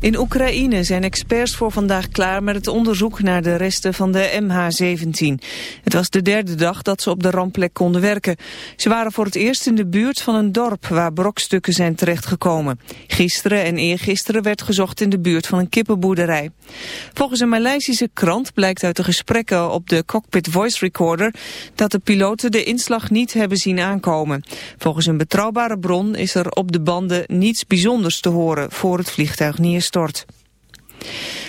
In Oekraïne zijn experts voor vandaag klaar met het onderzoek naar de resten van de MH17. Het was de derde dag dat ze op de rampplek konden werken. Ze waren voor het eerst in de buurt van een dorp waar brokstukken zijn terechtgekomen. Gisteren en eergisteren werd gezocht in de buurt van een kippenboerderij. Volgens een Maleisische krant blijkt uit de gesprekken op de cockpit voice recorder dat de piloten de inslag niet hebben zien aankomen. Volgens een betrouwbare bron is er op de banden niets bijzonders te horen voor het vliegtuig neerstort stort.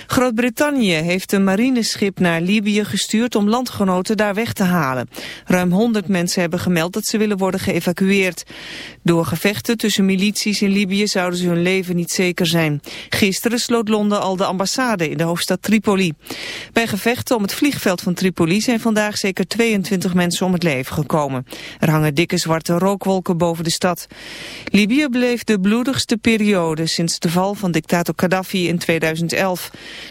Groot-Brittannië heeft een marineschip naar Libië gestuurd om landgenoten daar weg te halen. Ruim 100 mensen hebben gemeld dat ze willen worden geëvacueerd. Door gevechten tussen milities in Libië zouden ze hun leven niet zeker zijn. Gisteren sloot Londen al de ambassade in de hoofdstad Tripoli. Bij gevechten om het vliegveld van Tripoli zijn vandaag zeker 22 mensen om het leven gekomen. Er hangen dikke zwarte rookwolken boven de stad. Libië bleef de bloedigste periode sinds de val van dictator Gaddafi in 2011.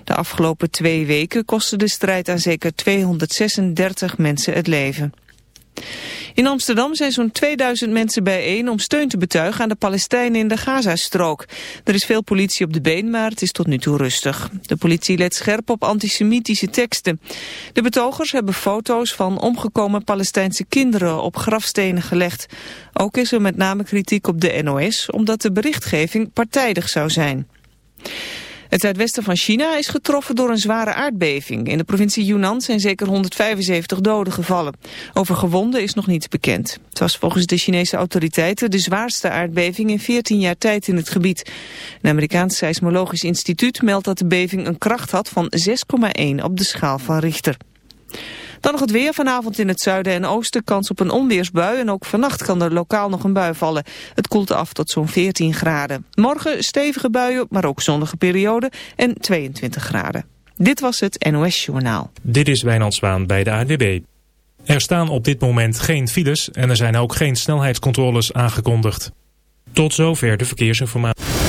De afgelopen twee weken kostte de strijd aan zeker 236 mensen het leven. In Amsterdam zijn zo'n 2000 mensen bijeen om steun te betuigen aan de Palestijnen in de Gazastrook. Er is veel politie op de been, maar het is tot nu toe rustig. De politie let scherp op antisemitische teksten. De betogers hebben foto's van omgekomen Palestijnse kinderen op grafstenen gelegd. Ook is er met name kritiek op de NOS, omdat de berichtgeving partijdig zou zijn. Het zuidwesten van China is getroffen door een zware aardbeving. In de provincie Yunnan zijn zeker 175 doden gevallen. Over gewonden is nog niets bekend. Het was volgens de Chinese autoriteiten de zwaarste aardbeving in 14 jaar tijd in het gebied. Een Amerikaans seismologisch instituut meldt dat de beving een kracht had van 6,1 op de schaal van Richter. Dan nog het weer vanavond in het zuiden en oosten kans op een onweersbui. En ook vannacht kan er lokaal nog een bui vallen. Het koelt af tot zo'n 14 graden. Morgen stevige buien, maar ook zonnige periode en 22 graden. Dit was het NOS Journaal. Dit is Wijnand bij de ANWB. Er staan op dit moment geen files en er zijn ook geen snelheidscontroles aangekondigd. Tot zover de verkeersinformatie.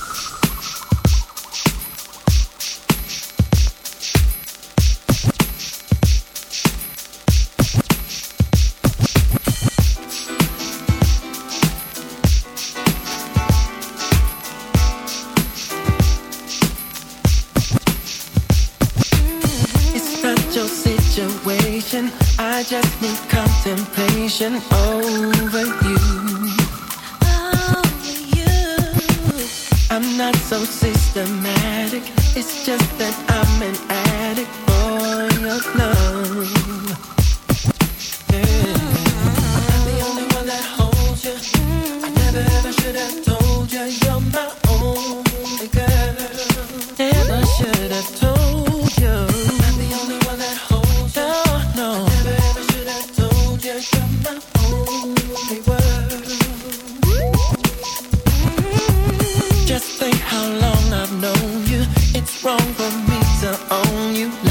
I just need contemplation over you. Over you. I'm not so sick. you.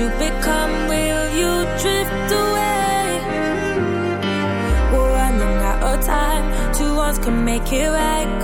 you become? Will you drift away? We're running out of time. Two can make it right.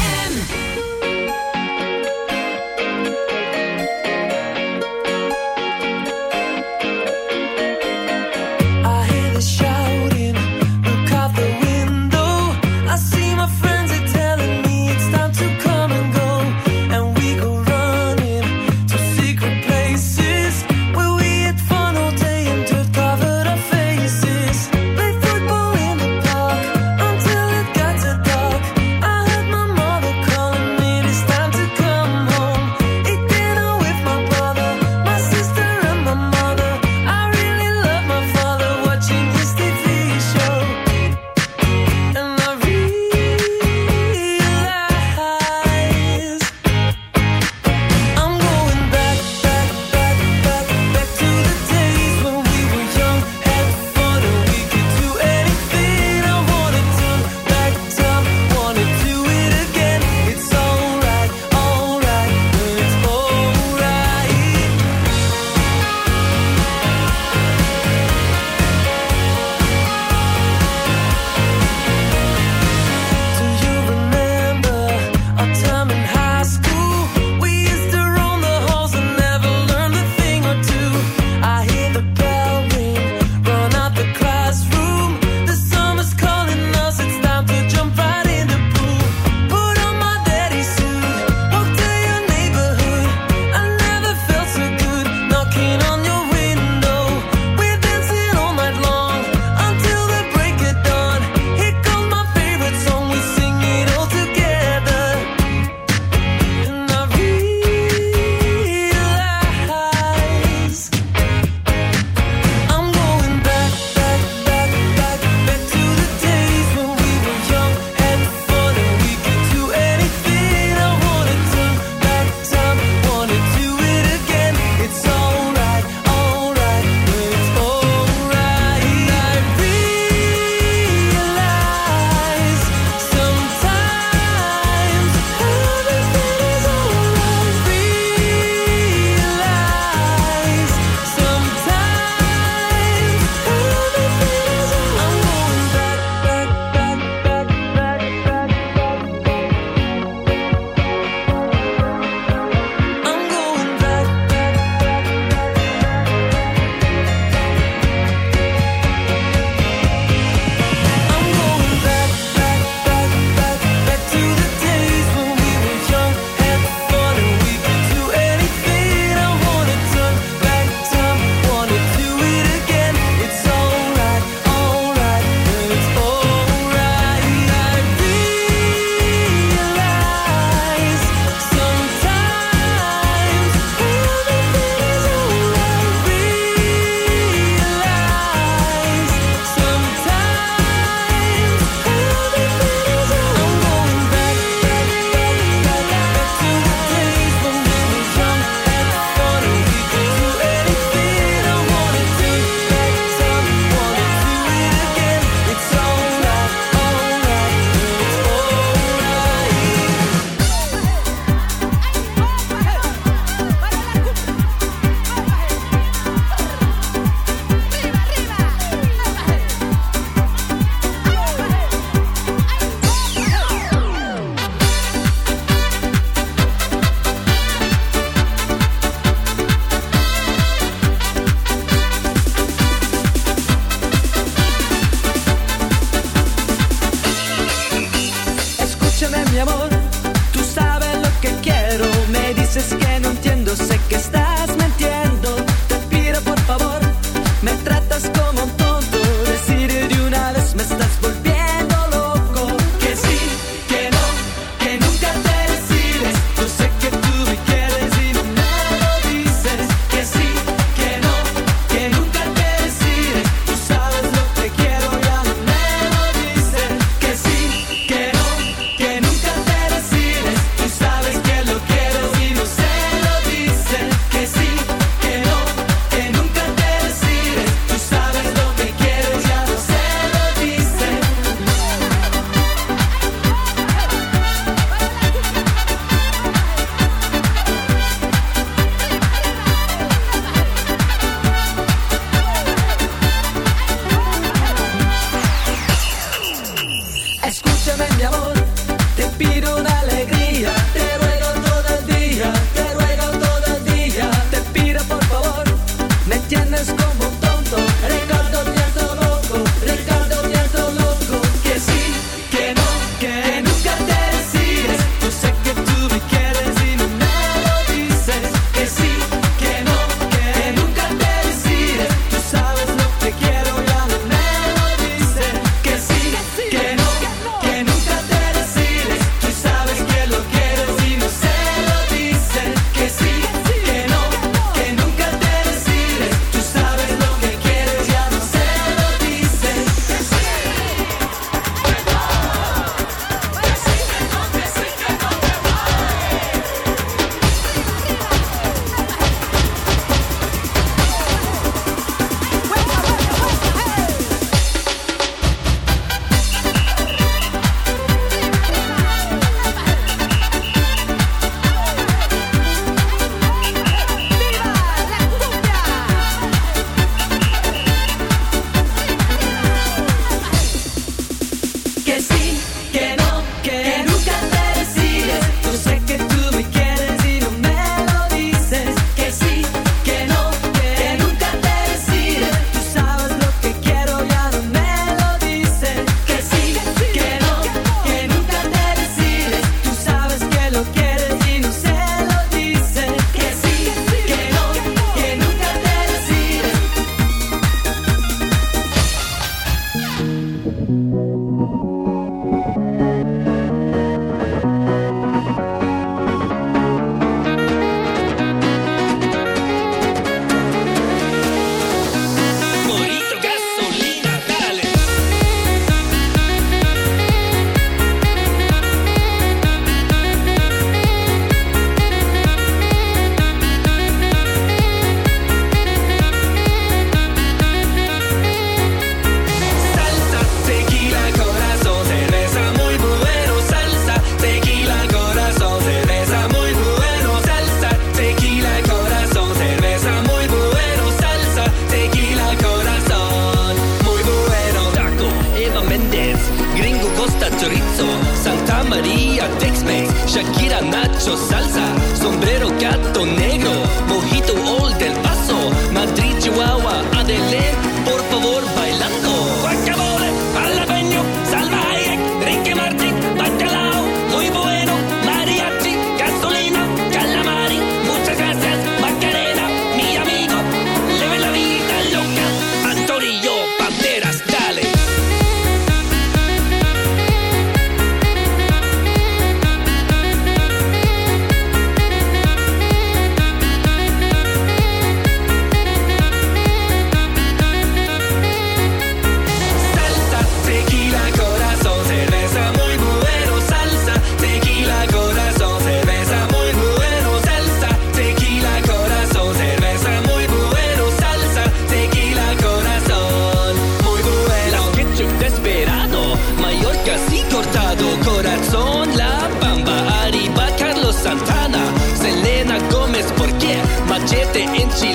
machete en Chile.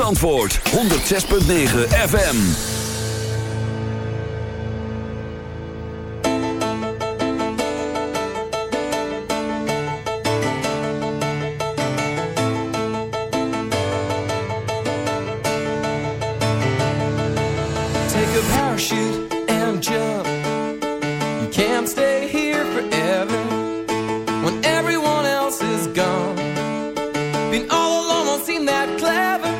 ZFM's antwoord, 106.9 FM. Take a parachute and jump. You can't stay here forever when everyone else is gone. Being all alone won't seem that clever.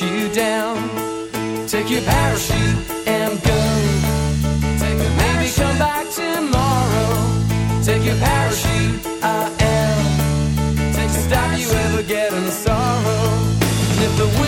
You down. Take your parachute and go. Take a Maybe come back tomorrow. Take your parachute. I am. Take to stop you ever getting sorrow. And if the winds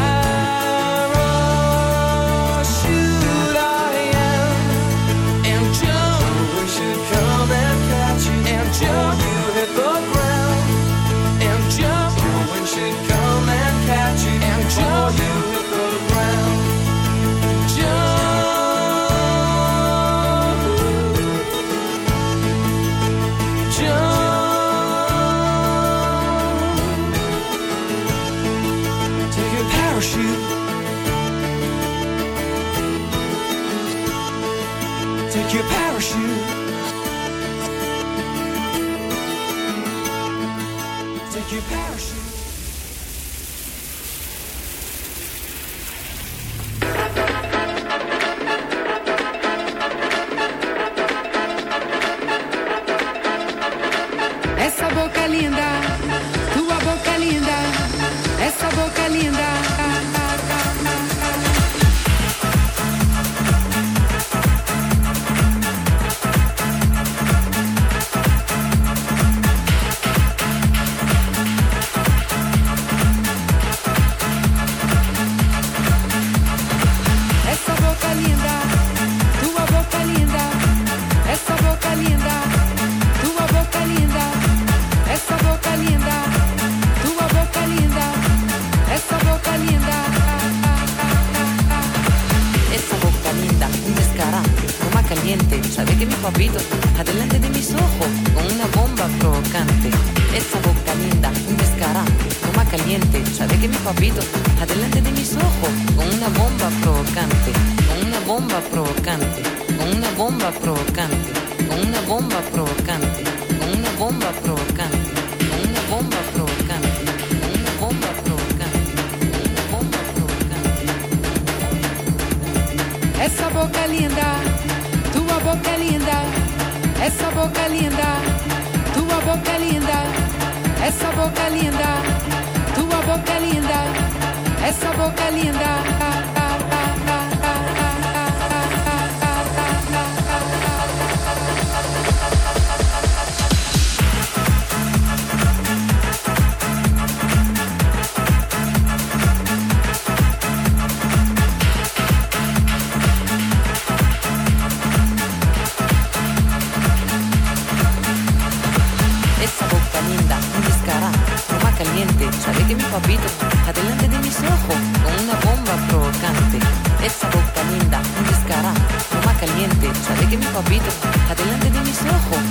Salí de mis papitos, adelante de mis ojos, con una bomba provocante. Esa boca linda, un descarada, toma caliente. Salí de mis papitos, adelante de mis ojos.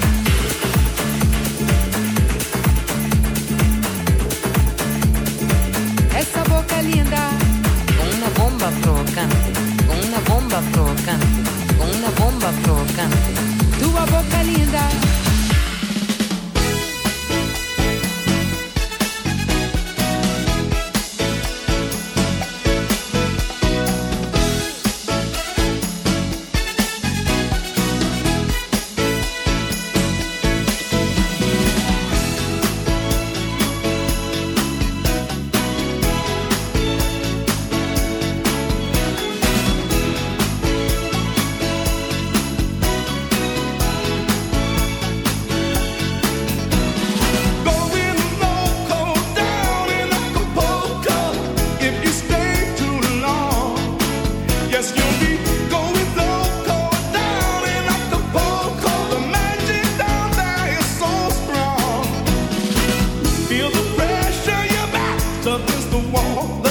stuck against the wall.